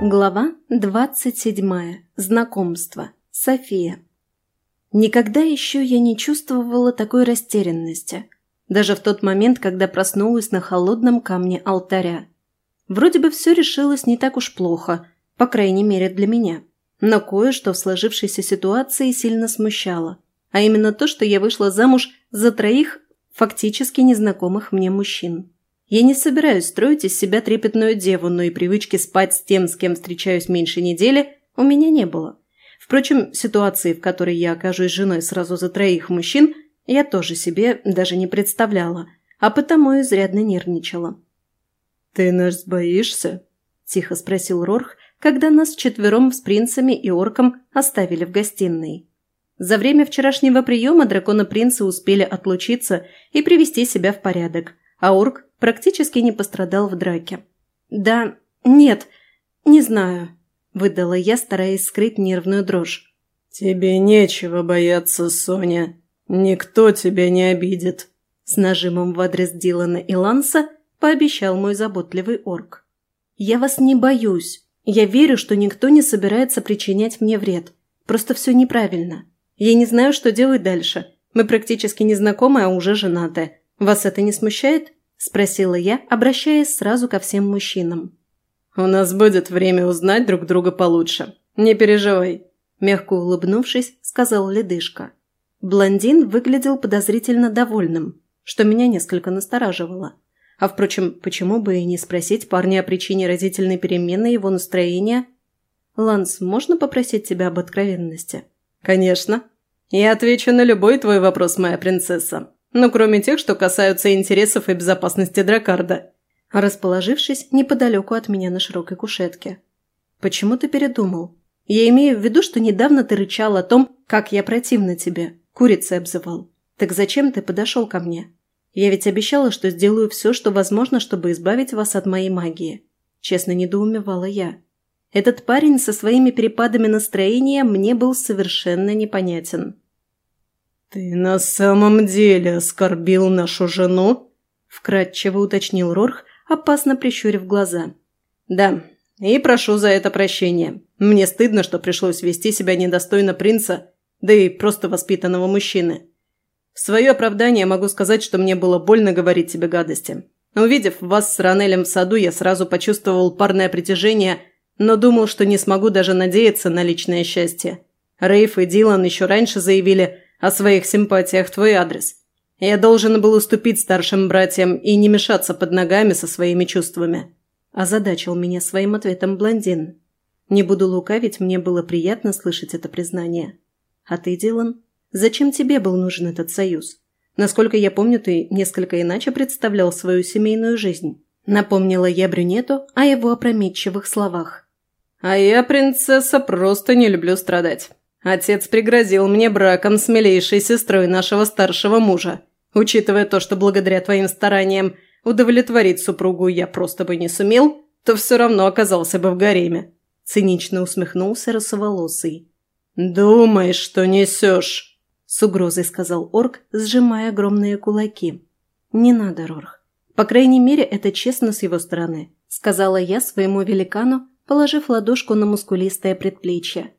Глава 27. Знакомство. София. Никогда еще я не чувствовала такой растерянности. Даже в тот момент, когда проснулась на холодном камне алтаря. Вроде бы все решилось не так уж плохо, по крайней мере для меня. Но кое-что в сложившейся ситуации сильно смущало. А именно то, что я вышла замуж за троих фактически незнакомых мне мужчин. Я не собираюсь строить из себя трепетную деву, но и привычки спать с тем, с кем встречаюсь меньше недели, у меня не было. Впрочем, ситуации, в которой я окажусь женой сразу за троих мужчин, я тоже себе даже не представляла, а потому изрядно нервничала. «Ты нас боишься?» – тихо спросил Рорх, когда нас четвером с принцами и орком оставили в гостиной. За время вчерашнего приема дракона-принцы успели отлучиться и привести себя в порядок, а орк практически не пострадал в драке. «Да, нет, не знаю», – выдала я, стараясь скрыть нервную дрожь. «Тебе нечего бояться, Соня. Никто тебя не обидит», – с нажимом в адрес Дилана и Ланса пообещал мой заботливый орк. «Я вас не боюсь. Я верю, что никто не собирается причинять мне вред. Просто все неправильно. Я не знаю, что делать дальше. Мы практически не знакомы, а уже женаты. Вас это не смущает?» – спросила я, обращаясь сразу ко всем мужчинам. «У нас будет время узнать друг друга получше. Не переживай», – мягко улыбнувшись, сказал ледышка. Блондин выглядел подозрительно довольным, что меня несколько настораживало. А впрочем, почему бы и не спросить парня о причине разительной перемены его настроения? «Ланс, можно попросить тебя об откровенности?» «Конечно. Я отвечу на любой твой вопрос, моя принцесса», ну, кроме тех, что касаются интересов и безопасности Дракарда. Расположившись неподалеку от меня на широкой кушетке. «Почему ты передумал? Я имею в виду, что недавно ты рычал о том, как я противна тебе, курицей обзывал. Так зачем ты подошел ко мне? Я ведь обещала, что сделаю все, что возможно, чтобы избавить вас от моей магии». Честно недоумевала я. Этот парень со своими перепадами настроения мне был совершенно непонятен. «Ты на самом деле оскорбил нашу жену?» – вкратчиво уточнил Рорх, опасно прищурив глаза. «Да, и прошу за это прощения. Мне стыдно, что пришлось вести себя недостойно принца, да и просто воспитанного мужчины. В свое оправдание могу сказать, что мне было больно говорить тебе гадости. Увидев вас с Ранелем в саду, я сразу почувствовал парное притяжение, но думал, что не смогу даже надеяться на личное счастье. Рейф и Дилан еще раньше заявили – о своих симпатиях в твой адрес. Я должен был уступить старшим братьям и не мешаться под ногами со своими чувствами. Озадачил меня своим ответом блондин. Не буду лукавить, мне было приятно слышать это признание. А ты, Дилан, зачем тебе был нужен этот союз? Насколько я помню, ты несколько иначе представлял свою семейную жизнь. Напомнила я брюнету о его опрометчивых словах. «А я, принцесса, просто не люблю страдать. Отец пригрозил мне браком с милейшей сестрой нашего старшего мужа. Учитывая то, что благодаря твоим стараниям удовлетворить супругу я просто бы не сумел, то все равно оказался бы в гареме», – цинично усмехнулся росоволосый. «Думаешь, что несешь?» – с угрозой сказал орк, сжимая огромные кулаки. «Не надо, Рорх. По крайней мере, это честно с его стороны», – сказала я своему великану, положив ладошку на мускулистое предплечье.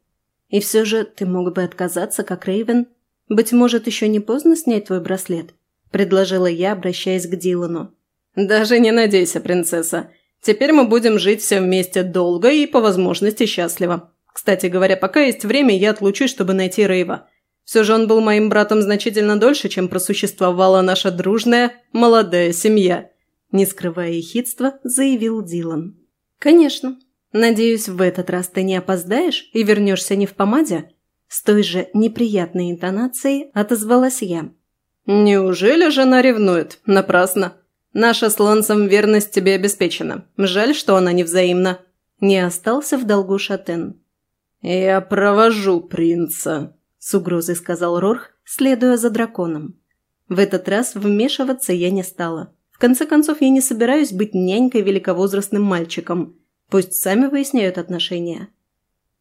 И все же ты мог бы отказаться, как Рейвен. Быть может, еще не поздно снять твой браслет?» – предложила я, обращаясь к Дилану. «Даже не надейся, принцесса. Теперь мы будем жить все вместе долго и, по возможности, счастливо. Кстати говоря, пока есть время, я отлучусь, чтобы найти Рейва. Все же он был моим братом значительно дольше, чем просуществовала наша дружная, молодая семья», – не скрывая ехидства, заявил Дилан. «Конечно», «Надеюсь, в этот раз ты не опоздаешь и вернешься не в помаде?» С той же неприятной интонацией отозвалась я. «Неужели жена ревнует? Напрасно. Наша с Лансом верность тебе обеспечена. Жаль, что она невзаимна». Не остался в долгу Шатен. «Я провожу принца», – с угрозой сказал Рорх, следуя за драконом. В этот раз вмешиваться я не стала. В конце концов, я не собираюсь быть нянькой великовозрастным мальчиком – Пусть сами выясняют отношения.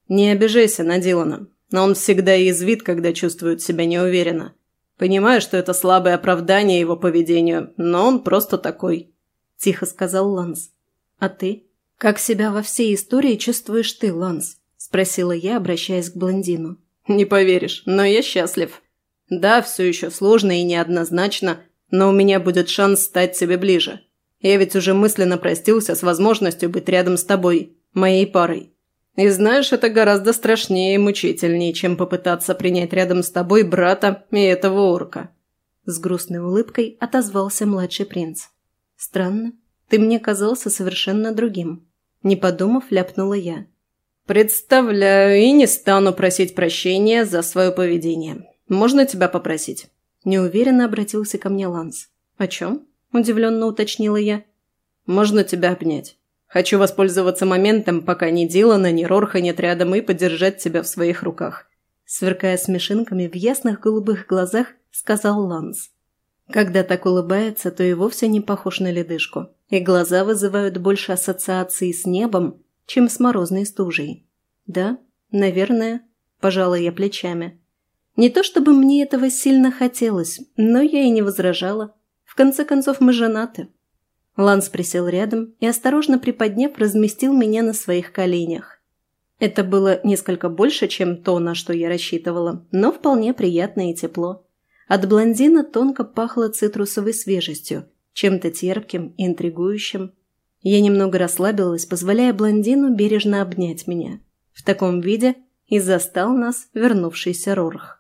Не обижайся на Дилана. Но он всегда язвит, когда чувствует себя неуверенно. Понимаю, что это слабое оправдание его поведению, но он просто такой», – тихо сказал Ланс. «А ты? Как себя во всей истории чувствуешь ты, Ланс?» – спросила я, обращаясь к блондину. «Не поверишь, но я счастлив. Да, все еще сложно и неоднозначно, но у меня будет шанс стать тебе ближе. Я ведь уже мысленно простился с возможностью быть рядом с тобой, моей парой. И знаешь, это гораздо страшнее и мучительнее, чем попытаться принять рядом с тобой брата и этого орка». С грустной улыбкой отозвался младший принц. «Странно, ты мне казался совершенно другим». Не подумав, ляпнула я. «Представляю и не стану просить прощения за свое поведение. Можно тебя попросить?» Неуверенно обратился ко мне Ланс. «О чем?» – удивленно уточнила я. «Можно тебя обнять. Хочу воспользоваться моментом, пока ни Дилана, ни Рорха нет рядом, и подержать тебя в своих руках». Сверкая смешинками в ясных голубых глазах, сказал Ланс. Когда так улыбается, то и вовсе не похож на ледышку, и глаза вызывают больше ассоциаций с небом, чем с морозной стужей. Да, наверное, пожала я плечами. Не то чтобы мне этого сильно хотелось, но я и не возражала. В конце концов, мы женаты. Ланс присел рядом и, осторожно приподняв, разместил меня на своих коленях. Это было несколько больше, чем то, на что я рассчитывала, но вполне приятно и тепло. От блондина тонко пахло цитрусовой свежестью, чем-то терпким и интригующим. Я немного расслабилась, позволяя блондину бережно обнять меня. В таком виде и застал нас вернувшийся Рорх.